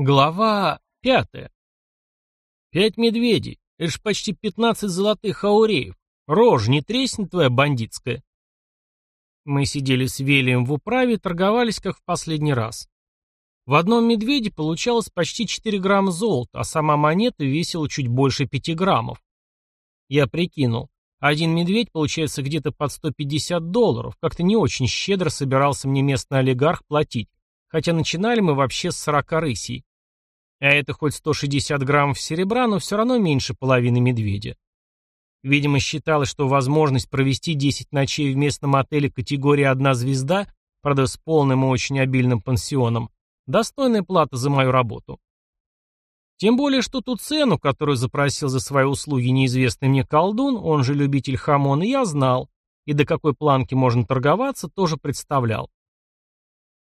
Глава пятая. Пять медведей. Это ж почти пятнадцать золотых ауреев. Рожь не треснет твоя бандитская. Мы сидели с Велием в управе торговались, как в последний раз. В одном медведе получалось почти 4 грамма золота, а сама монета весила чуть больше 5 граммов. Я прикинул. Один медведь получается где-то под 150 долларов. Как-то не очень щедро собирался мне местный олигарх платить, хотя начинали мы вообще с 40 рысей. А это хоть 160 граммов серебра, но все равно меньше половины медведя. Видимо, считалось, что возможность провести 10 ночей в местном отеле категории «одна звезда», правда, с полным и очень обильным пансионом, достойная плата за мою работу. Тем более, что ту цену, которую запросил за свои услуги неизвестный мне колдун, он же любитель хамона, я знал, и до какой планки можно торговаться, тоже представлял.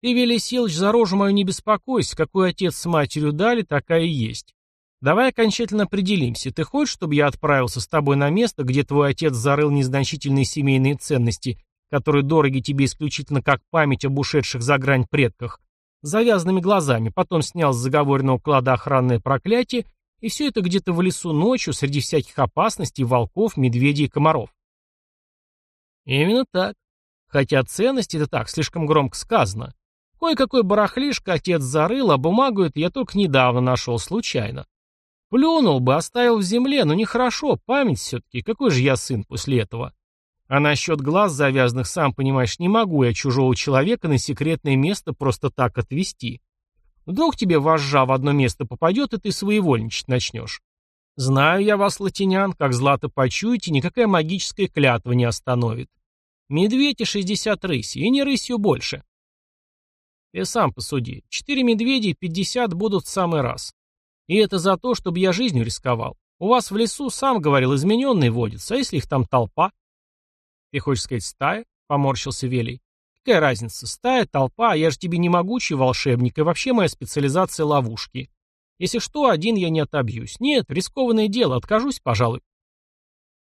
Ты, Велий Силыч, за рожу мою не беспокойся, какой отец с матерью дали, такая и есть. Давай окончательно определимся. Ты хочешь, чтобы я отправился с тобой на место, где твой отец зарыл незначительные семейные ценности, которые дороги тебе исключительно как память об ушедших за грань предках, завязанными глазами, потом снял с заговоренного клада охранное проклятие, и все это где-то в лесу ночью, среди всяких опасностей, волков, медведей и комаров. Именно так. Хотя ценности это так, слишком громко сказано. Кое-какой барахлишко отец зарыл, а бумагу эту я только недавно нашел, случайно. Плюнул бы, оставил в земле, но нехорошо, память все-таки, какой же я сын после этого. А насчет глаз завязанных, сам понимаешь, не могу я чужого человека на секретное место просто так отвести. Вдруг тебе вожжа в одно место попадет, и ты своевольничать начнешь. Знаю я вас, латинян, как злато почуете, никакая магическая клятва не остановит. Медведь и шестьдесят рысей, и не рысью больше. Ты сам посуди. Четыре медведя и пятьдесят будут в самый раз. И это за то, чтобы я жизнью рисковал. У вас в лесу, сам говорил, измененные водятся, а если их там толпа? Ты хочешь сказать стая? Поморщился Велий. Какая разница, стая, толпа, я же тебе не могучий волшебник, и вообще моя специализация ловушки. Если что, один я не отобьюсь. Нет, рискованное дело, откажусь, пожалуй.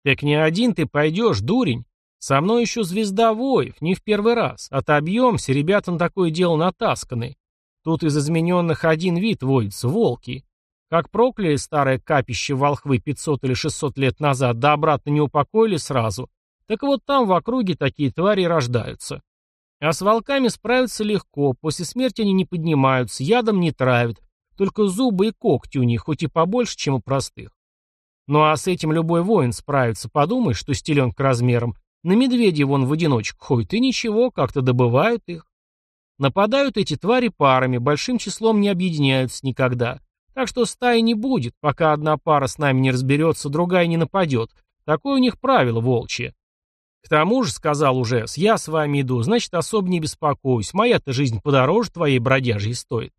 Так не один ты пойдешь, дурень. Со мной еще звезда воев, не в первый раз. Отобьемся, ребята на такое дело натасканы. Тут из измененных один вид водится — волки. Как прокляли старое капище волхвы 500 или 600 лет назад, да обратно не упокоили сразу, так вот там в округе такие твари рождаются. А с волками справиться легко, после смерти они не поднимаются, ядом не травят, только зубы и когти у них, хоть и побольше, чем у простых. Ну а с этим любой воин справится, подумай, что стеленка размером, на медведей вон в одиночку ходят, и ничего, как-то добывают их. Нападают эти твари парами, большим числом не объединяются никогда. Так что стаи не будет, пока одна пара с нами не разберется, другая не нападет. Такое у них правило волчье. К тому же, сказал уже, я с вами иду, значит, особо не беспокоюсь. Моя-то жизнь подороже твоей бродяжьей стоит.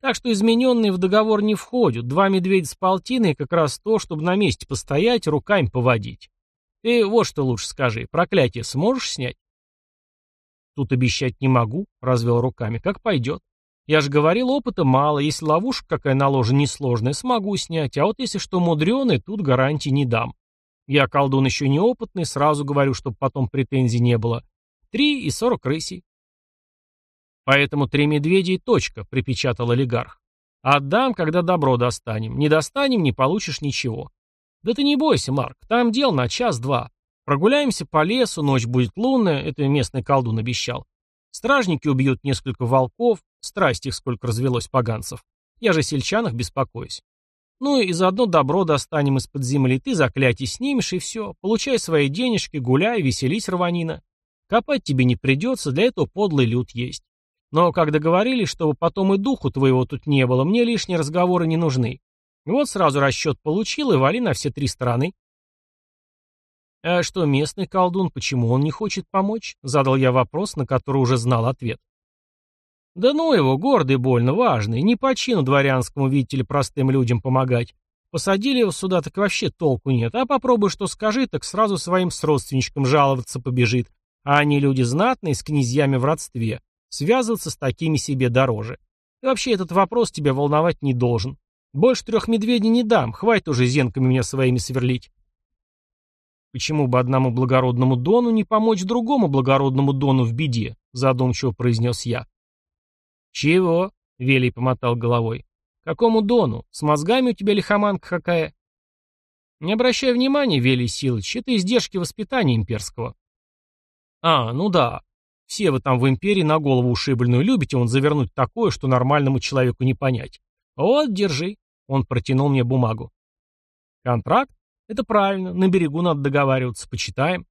Так что измененные в договор не входят. Два медведя с полтиной как раз то, чтобы на месте постоять, руками поводить. Ты вот что лучше скажи, проклятие сможешь снять? Тут обещать не могу, развел руками, как пойдет. Я же говорил, опыта мало, если ловушка какая наложена несложная, смогу снять, а вот если что мудреное, тут гарантии не дам. Я колдун еще неопытный, сразу говорю, чтобы потом претензий не было. Три и сорок рысей. Поэтому три медведя и точка, припечатал олигарх. Отдам, когда добро достанем. Не достанем, не получишь ничего. Да ты не бойся, Марк, там дел на час-два. Прогуляемся по лесу, ночь будет лунная, это местный колдун обещал. Стражники убьют несколько волков, страсть их сколько развелось поганцев. Я же сельчанах беспокоюсь. Ну и заодно добро достанем из-под земли, ты заклятие снимешь и все. Получай свои денежки, гуляй, веселись, рванина. Копать тебе не придется, для этого подлый люд есть. Но, как договорились, чтобы потом и духу твоего тут не было, мне лишние разговоры не нужны. Вот сразу расчет получил и вали на все три стороны. «А что местный колдун, почему он не хочет помочь?» Задал я вопрос, на который уже знал ответ. «Да ну его, гордый больно, важный, не по чину дворянскому, видите ли, простым людям помогать. Посадили его сюда, так вообще толку нет, а попробуй что скажи, так сразу своим сродственничкам жаловаться побежит. А они люди знатные, с князьями в родстве. Связываться с такими себе дороже. И вообще этот вопрос тебя волновать не должен. Больше трех медведей не дам, хватит уже зенками меня своими сверлить. Почему бы одному благородному Дону не помочь другому благородному Дону в беде? Задумчиво произнес я. Чего? Велий помотал головой. Какому Дону? С мозгами у тебя лихоманка какая? Не обращай внимания, Велий Силыч, это издержки воспитания имперского. А, ну да. Все вы там в империи на голову ушибленную любите он завернуть такое, что нормальному человеку не понять. Вот, держи. Он протянул мне бумагу. Контракт? Это правильно, на берегу надо договариваться, почитаем.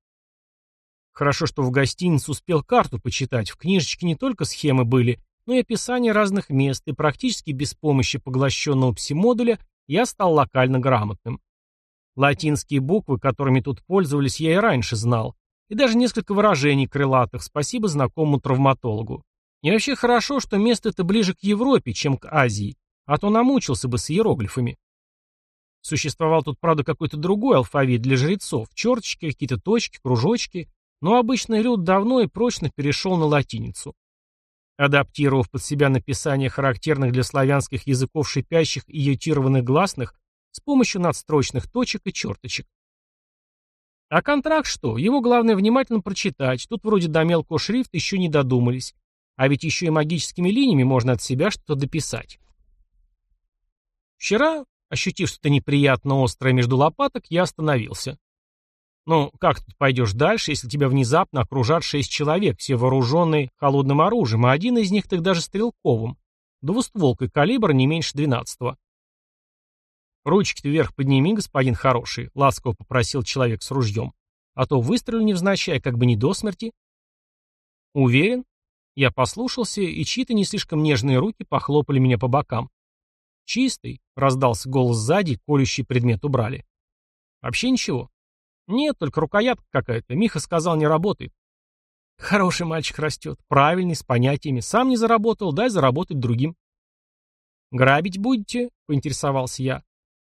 Хорошо, что в гостинице успел карту почитать, в книжечке не только схемы были, но и описание разных мест, и практически без помощи поглощенного пси-модуля я стал локально грамотным. Латинские буквы, которыми тут пользовались, я и раньше знал, и даже несколько выражений крылатых, спасибо знакомому травматологу. И вообще хорошо, что место это ближе к Европе, чем к Азии, а то намучился бы с иероглифами. Существовал тут, правда, какой-то другой алфавит для жрецов, черточки, какие-то точки, кружочки, но обычный люд давно и прочно перешел на латиницу. Адаптировав под себя написание характерных для славянских языков шипящих и ютированных гласных с помощью надстрочных точек и черточек. А контракт что? Его главное внимательно прочитать. Тут вроде до мелкого шрифта еще не додумались. А ведь еще и магическими линиями можно от себя что-то дописать. Вчера, ощутив что-то неприятно острое между лопаток, я остановился. Ну, как тут пойдешь дальше, если тебя внезапно окружат шесть человек, все вооруженные холодным оружием, а один из них так даже стрелковым, двустволкой калибра не меньше двенадцатого. «Ручки-то вверх подними, господин хороший», — ласково попросил человек с ружьем. «А то выстрелю невзначай, как бы не до смерти». «Уверен?» Я послушался, и чьи-то не слишком нежные руки похлопали меня по бокам. «Чистый», — раздался голос сзади, колющий предмет убрали. «Вообще ничего». «Нет, только рукоятка какая-то. Миха сказал, не работает». «Хороший мальчик растет, правильный, с понятиями. Сам не заработал, дай заработать другим». «Грабить будете?» — поинтересовался я.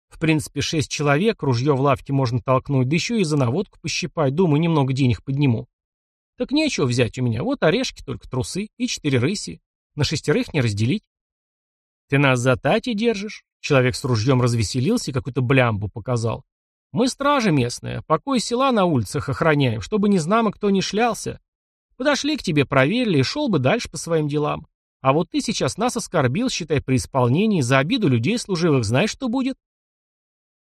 В принципе, шесть человек, ружье в лавке можно толкнуть, да еще и за наводку пощипать, думаю, немного денег подниму. Так нечего взять у меня, вот орешки, только трусы и четыре рыси. На шестерых не разделить. Ты нас за тати держишь? Человек с ружьем развеселился и какую-то блямбу показал. Мы стражи местная, покой села на улицах охраняем, чтобы не знамо кто не шлялся. Подошли к тебе, проверили и шел бы дальше по своим делам. А вот ты сейчас нас оскорбил, считай, при исполнении, за обиду людей служивых, знаешь, что будет?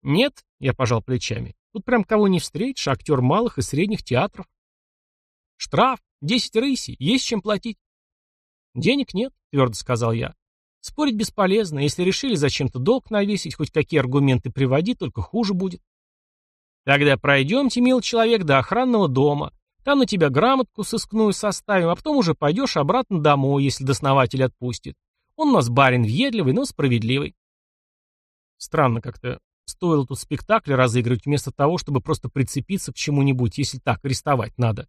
Нет, я пожал плечами. Тут прям кого не встретишь, актер малых и средних театров. Штраф, десять рысей, есть чем платить. Денег нет, твердо сказал я. Спорить бесполезно, если решили зачем-то долг навесить, хоть какие аргументы приводи, только хуже будет. Тогда пройдемте, мил человек, до охранного дома. Там на тебя грамотку сыскную составим, а потом уже пойдешь обратно домой, если доснователь отпустит. Он у нас барин въедливый, но справедливый. Странно как-то. Стоило тут спектакль разыгрывать вместо того, чтобы просто прицепиться к чему-нибудь, если так, арестовать надо.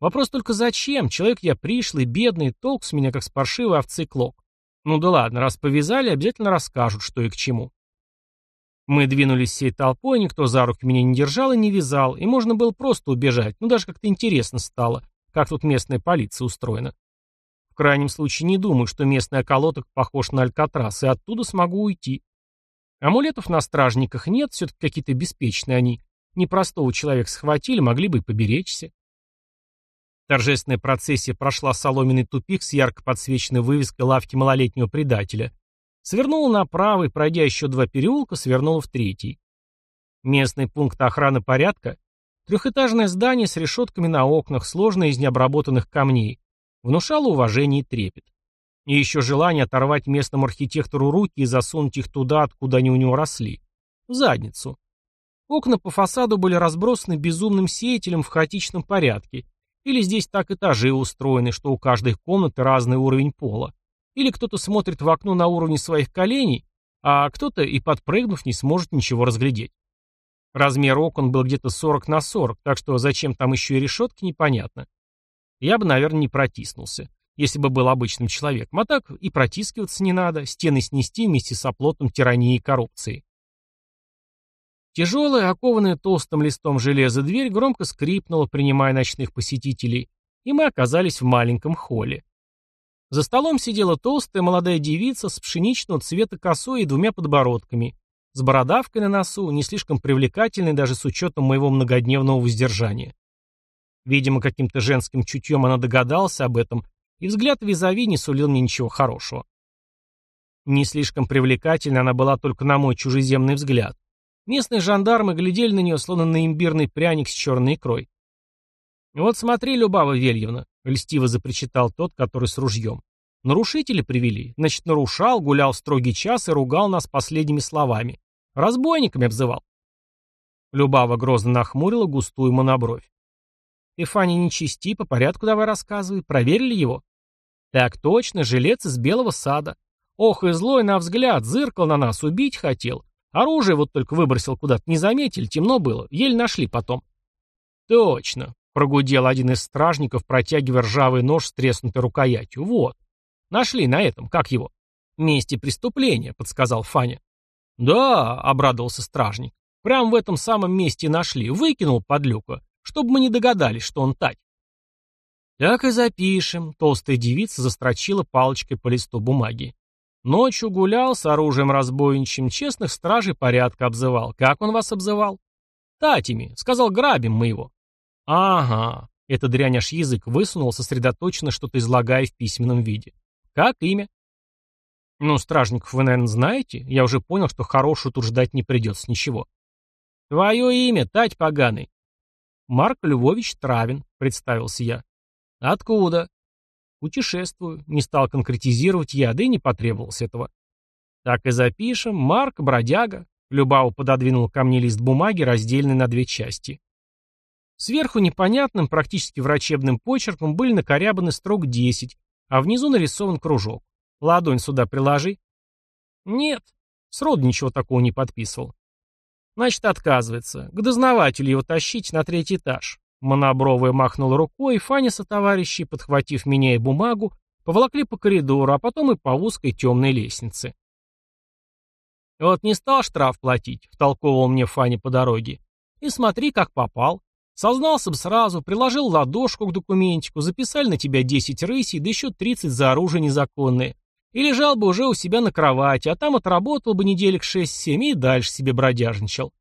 Вопрос только зачем? Человек я пришлый, бедный, толк с меня как с паршивой овцы клок. Ну да ладно, раз повязали, обязательно расскажут, что и к чему. Мы двинулись всей толпой, никто за руки меня не держал и не вязал, и можно было просто убежать, ну даже как-то интересно стало, как тут местная полиция устроена. В крайнем случае не думаю, что местный околоток похож на Алькатрас, и оттуда смогу уйти. Амулетов на стражниках нет, все-таки какие-то беспечные они. Непростого человека схватили, могли бы и поберечься. Торжественная процессия прошла соломенный тупик с ярко подсвеченной вывеской лавки малолетнего предателя. Свернула направо и, пройдя еще два переулка, свернула в третий. Местный пункт охраны порядка – трехэтажное здание с решетками на окнах, сложное из необработанных камней, внушало уважение и трепет. И еще желание оторвать местному архитектору руки и засунуть их туда, откуда они у него росли. В задницу. Окна по фасаду были разбросаны безумным сеятелем в хаотичном порядке. Или здесь так этажи устроены, что у каждой комнаты разный уровень пола. Или кто-то смотрит в окно на уровне своих коленей, а кто-то и подпрыгнув не сможет ничего разглядеть. Размер окон был где-то 40 на 40, так что зачем там еще и решетки, непонятно. Я бы, наверное, не протиснулся если бы был обычным человеком, а так и протискиваться не надо, стены снести вместе с оплотом тирании и коррупции. Тяжелая, окованная толстым листом железа дверь громко скрипнула, принимая ночных посетителей, и мы оказались в маленьком холле. За столом сидела толстая молодая девица с пшеничного цвета косой и двумя подбородками, с бородавкой на носу, не слишком привлекательной даже с учетом моего многодневного воздержания. Видимо, каким-то женским чутьем она догадалась об этом и взгляд визави не сулил мне ничего хорошего. Не слишком привлекательна она была только на мой чужеземный взгляд. Местные жандармы глядели на нее, словно на имбирный пряник с черной икрой. «Вот смотри, Любава Вельевна», — льстиво запричитал тот, который с ружьем. «Нарушители привели. Значит, нарушал, гулял строгий час и ругал нас последними словами. Разбойниками обзывал». Любава грозно нахмурила густую монобровь. «Ты, Фаня, не чисти, по порядку давай рассказывай. Проверили его?» «Так точно, жилец из белого сада. Ох и злой на взгляд, зыркал на нас, убить хотел. Оружие вот только выбросил куда-то, не заметили, темно было, еле нашли потом». «Точно», — прогудел один из стражников, протягивая ржавый нож с треснутой рукоятью. «Вот. Нашли на этом, как его?» «Месте преступления», — подсказал Фаня. «Да», — обрадовался стражник. «Прям в этом самом месте нашли. Выкинул под люка, чтобы мы не догадались, что он тать». «Так и запишем», — толстая девица застрочила палочкой по листу бумаги. Ночью гулял с оружием разбойничьим, честных стражей порядка обзывал. Как он вас обзывал? Татями. Сказал, грабим мы его. Ага. Эта дрянь аж язык высунул, сосредоточенно что-то излагая в письменном виде. Как имя? Ну, стражников вы, наверное, знаете. Я уже понял, что хорошую тут ждать не придется ничего. Твое имя, Тать поганый. Марк Львович Травин, представился я. Откуда? Путешествую. Не стал конкретизировать я, да и не потребовалось этого. Так и запишем. Марк, бродяга. Любава пододвинул ко мне лист бумаги, раздельный на две части. Сверху непонятным, практически врачебным почерком были накорябаны строк 10, а внизу нарисован кружок. Ладонь сюда приложи. Нет, сроду ничего такого не подписывал. Значит, отказывается. К дознавателю его тащить на третий этаж. Монобровая махнула рукой, и Фаня со подхватив меня и бумагу, поволокли по коридору, а потом и по узкой темной лестнице. «Вот не стал штраф платить», — втолковывал мне Фаня по дороге. «И смотри, как попал. Сознался бы сразу, приложил ладошку к документику, записали на тебя 10 рысей, да еще 30 за оружие незаконное. И лежал бы уже у себя на кровати, а там отработал бы неделек 6-7 и дальше себе бродяжничал.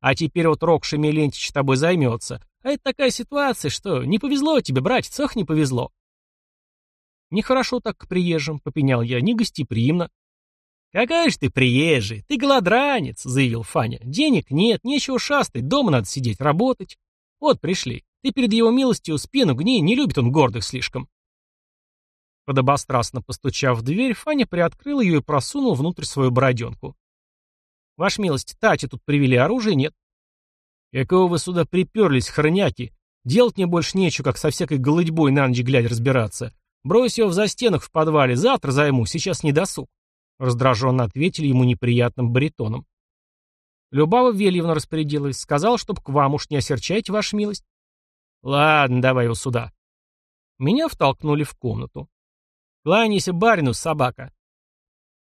А теперь вот Рок Шемелентич тобой займется, а это такая ситуация, что не повезло тебе, братец, ох, не повезло. Нехорошо так к приезжим, попенял я, не гостеприимно. «Какая же ты приезжий, ты голодранец», — заявил Фаня. «Денег нет, нечего шастать, дома надо сидеть, работать. Вот пришли. Ты перед его милостью спину гни, не любит он гордых слишком». Подобострастно постучав в дверь, Фаня приоткрыл ее и просунул внутрь свою бороденку. «Ваша милость, Тати тут привели, оружия нет». «Какого вы сюда приперлись, хроняки? Делать мне больше нечего, как со всякой голыдьбой на ночь глядь разбираться. Брось его в застенок в подвале, завтра займу, сейчас не досуг». Раздраженно ответили ему неприятным баритоном. Любава Вельевна распорядилась, сказала, чтоб к вам уж не осерчайте, ваша милость. Ладно, давай его сюда. Меня втолкнули в комнату. Кланяйся барину, собака.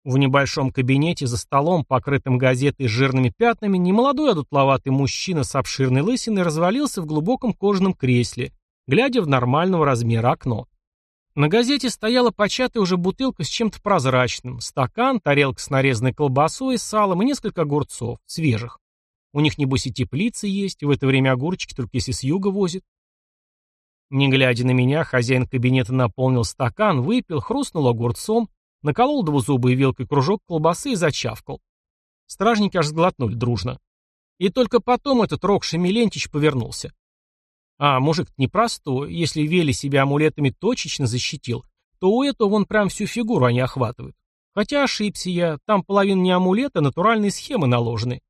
В небольшом кабинете за столом, покрытым газетой с жирными пятнами, немолодой одутловатый мужчина с обширной лысиной развалился в глубоком кожаном кресле, глядя в нормального размера окно. На газете стояла початая уже бутылка с чем-то прозрачным, стакан, тарелка с нарезанной колбасой, салом и несколько огурцов, свежих. У них, небось, и теплицы есть, в это время огурчики только если с юга возят. Не глядя на меня, хозяин кабинета наполнил стакан, выпил, хрустнул огурцом, Наколол двузубой вилкой кружок колбасы и зачавкал. Стражники аж сглотнули дружно. И только потом этот Рок Шемелентич повернулся. А, мужик непростой, если Вели себя амулетами точечно защитил, то у этого вон прям всю фигуру они охватывают. Хотя ошибся я, там половина не амулета, а натуральные схемы наложены.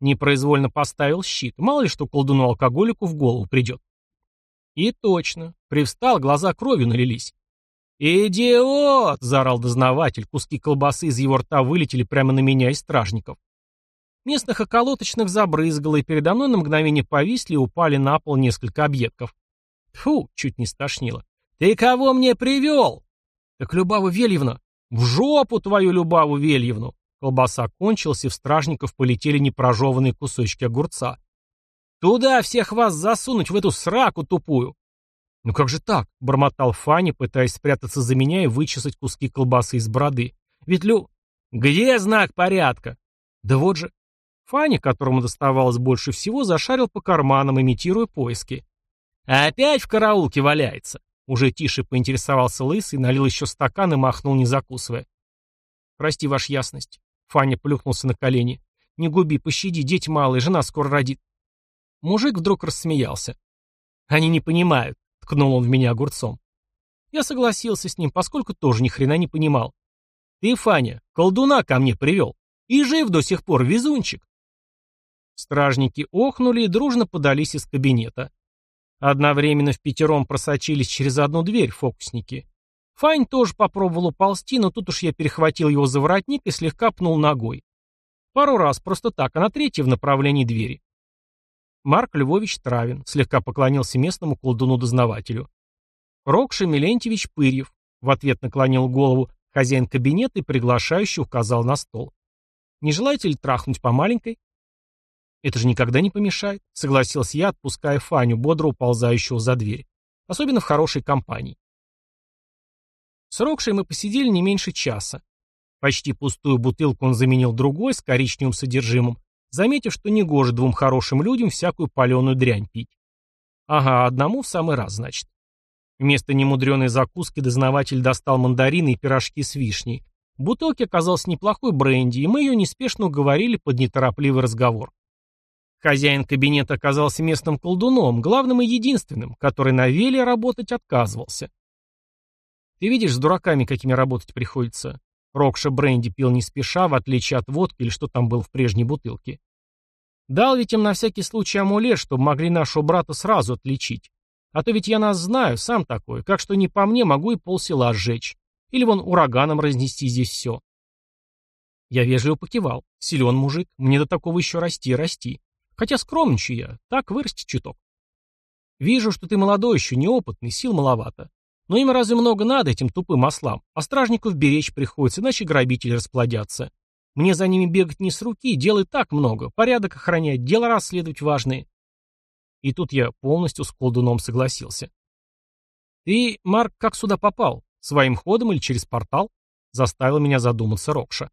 Непроизвольно поставил щит, мало ли что колдуну-алкоголику в голову придет. И точно, привстал, глаза кровью налились. «Идиот!» — заорал дознаватель. Куски колбасы из его рта вылетели прямо на меня и стражников. Местных околоточных забрызгало, и передо мной на мгновение повисли и упали на пол несколько объедков. Фу, чуть не стошнило. «Ты кого мне привел?» «Так Любаву Вельевна!» «В жопу твою Любаву Вельевну!» Колбаса кончилась, и в стражников полетели непрожеванные кусочки огурца. «Туда всех вас засунуть, в эту сраку тупую!» «Ну как же так?» — бормотал Фанни, пытаясь спрятаться за меня и вычесать куски колбасы из бороды. «Ведь Лю...» «Где знак порядка?» «Да вот же...» Фанни, которому доставалось больше всего, зашарил по карманам, имитируя поиски. «Опять в караулке валяется!» Уже тише поинтересовался лысый, налил еще стакан и махнул, не закусывая. Прости, ваша ясность. Фаня плюхнулся на колени. Не губи, пощади, дети малые, жена скоро родит. Мужик вдруг рассмеялся. Они не понимают, ткнул он в меня огурцом. Я согласился с ним, поскольку тоже ни хрена не понимал. Ты, Фаня, колдуна ко мне привел. И жив до сих пор, везунчик. Стражники охнули и дружно подались из кабинета. Одновременно в пятером просочились через одну дверь фокусники. Файн тоже попробовал уползти, но тут уж я перехватил его за воротник и слегка пнул ногой. Пару раз, просто так, а на третий в направлении двери. Марк Львович Травин слегка поклонился местному колдуну-дознавателю. Рокша Милентьевич Пырьев в ответ наклонил голову хозяин кабинета и приглашающий указал на стол. «Не желаете ли трахнуть по маленькой?» «Это же никогда не помешает», — согласился я, отпуская Фаню, бодро уползающего за дверь. Особенно в хорошей компании. С Рокшей мы посидели не меньше часа. Почти пустую бутылку он заменил другой, с коричневым содержимым, заметив, что негоже двум хорошим людям всякую паленую дрянь пить. Ага, одному в самый раз, значит. Вместо немудреной закуски дознаватель достал мандарины и пирожки с вишней. В бутылке оказался неплохой бренди, и мы ее неспешно уговорили под неторопливый разговор. Хозяин кабинета оказался местным колдуном, главным и единственным, который на веле работать отказывался. Ты видишь, с дураками какими работать приходится. Рокша бренди пил не спеша, в отличие от водки или что там было в прежней бутылке. Дал ведь им на всякий случай амулет, чтобы могли нашего брата сразу отличить. А то ведь я нас знаю, сам такой, как что не по мне могу и полсела сжечь. Или вон ураганом разнести здесь все. Я вежливо покивал. Силен мужик, мне до такого еще расти и расти. Хотя скромничаю я, так вырасти чуток. Вижу, что ты молодой еще, неопытный, сил маловато. Но им разве много надо, этим тупым ослам? А стражников беречь приходится, иначе грабители расплодятся. Мне за ними бегать не с руки, дел и так много. Порядок охранять, дела расследовать важные. И тут я полностью с колдуном согласился. «Ты, Марк, как сюда попал? Своим ходом или через портал?» Заставил меня задуматься Рокша.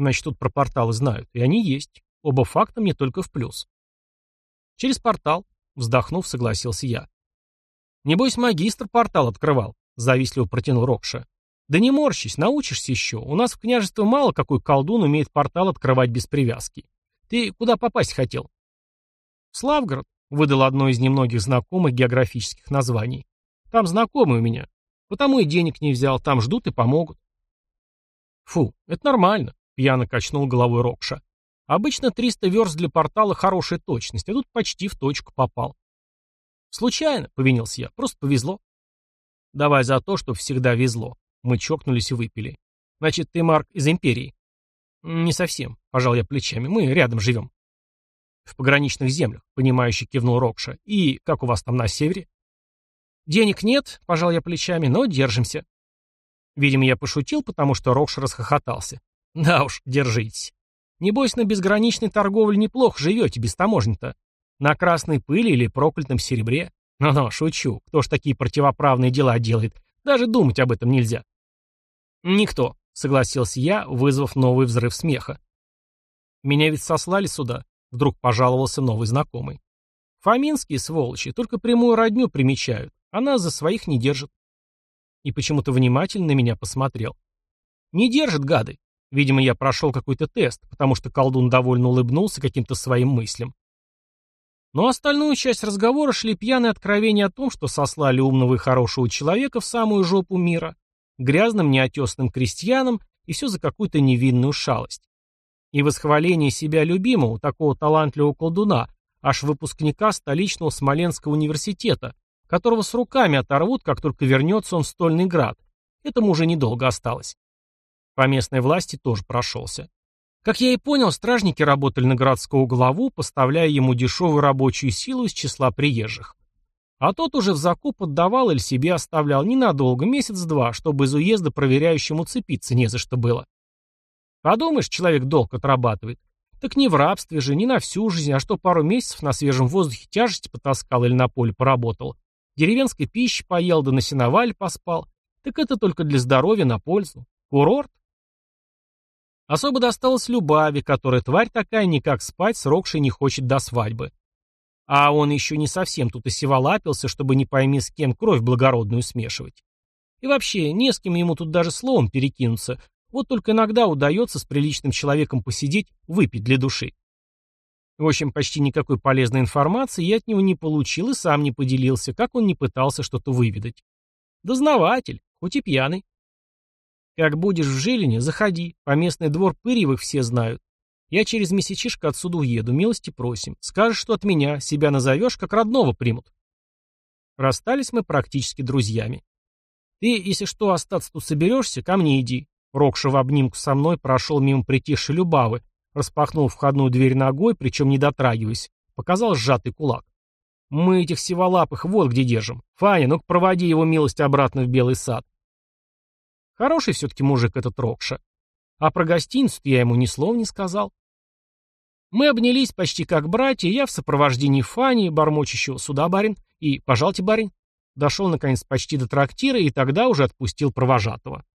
Значит, тут про порталы знают, и они есть. Оба факта мне только в плюс. Через портал, вздохнув, согласился я. «Небось, магистр портал открывал», — завистливо протянул Рокша. «Да не морщись, научишься еще. У нас в княжестве мало какой колдун умеет портал открывать без привязки. Ты куда попасть хотел?» «В Славгород», — выдал одно из немногих знакомых географических названий. «Там знакомый у меня. Потому и денег не взял, там ждут и помогут». «Фу, это нормально», — пьяно качнул головой Рокша. «Обычно 300 верст для портала хорошая точность, а тут почти в точку попал. «Случайно», — повинился я, — «просто повезло». «Давай за то, что всегда везло». Мы чокнулись и выпили. «Значит, ты, Марк, из Империи?» «Не совсем», — пожал я плечами. «Мы рядом живем». «В пограничных землях», — понимающе кивнул Рокша. «И как у вас там на севере?» «Денег нет», — пожал я плечами, — «но держимся». Видимо, я пошутил, потому что Рокша расхохотался. «Да уж, держитесь. Небось, на безграничной торговле неплохо живете без таможни-то. На красной пыли или проклятом серебре? Ну-ну, шучу. Кто ж такие противоправные дела делает? Даже думать об этом нельзя. Никто, согласился я, вызвав новый взрыв смеха. Меня ведь сослали сюда, вдруг пожаловался новый знакомый. Фоминские сволочи только прямую родню примечают, а нас за своих не держат. И почему-то внимательно на меня посмотрел. Не держат, гады. Видимо, я прошел какой-то тест, потому что колдун довольно улыбнулся каким-то своим мыслям. Но остальную часть разговора шли пьяные откровения о том, что сослали умного и хорошего человека в самую жопу мира, грязным неотесным крестьянам и все за какую-то невинную шалость. И восхваление себя любимого, такого талантливого колдуна, аж выпускника столичного Смоленского университета, которого с руками оторвут, как только вернется он в Стольный Град. Этому уже недолго осталось. По местной власти тоже прошелся. Как я и понял, стражники работали на городского главу, поставляя ему дешевую рабочую силу из числа приезжих. А тот уже в закуп отдавал или себе оставлял ненадолго, месяц-два, чтобы из уезда проверяющему цепиться не за что было. Подумаешь, человек долг отрабатывает. Так не в рабстве же, не на всю жизнь, а что пару месяцев на свежем воздухе тяжести потаскал или на поле поработал. Деревенской пищи поел, да на сеновале поспал. Так это только для здоровья на пользу. Курорт? Особо досталось Любави, которая тварь такая никак спать с Рокшей не хочет до свадьбы. А он еще не совсем тут осеволапился, чтобы не пойми с кем кровь благородную смешивать. И вообще, не с кем ему тут даже словом перекинуться. Вот только иногда удается с приличным человеком посидеть, выпить для души. В общем, почти никакой полезной информации я от него не получил и сам не поделился, как он не пытался что-то выведать. Дознаватель, хоть и пьяный. Как будешь в Жилине, заходи. По местный двор Пырьевых все знают. Я через месячишко отсюда уеду, милости просим. Скажешь, что от меня, себя назовешь, как родного примут. Расстались мы практически друзьями. Ты, если что, остаться тут соберешься, ко мне иди. Рокша в обнимку со мной прошел мимо притихшей Любавы, распахнул входную дверь ногой, причем не дотрагиваясь, показал сжатый кулак. Мы этих сиволапых вот где держим. Фаня, ну-ка проводи его милость обратно в Белый сад. Хороший все-таки мужик этот Рокша. А про гостиницу я ему ни слова не сказал. Мы обнялись почти как братья, я в сопровождении Фани, бормочущего «Сюда, барин!» и «Пожалуйте, барин!» Дошел, наконец, почти до трактира и тогда уже отпустил провожатого.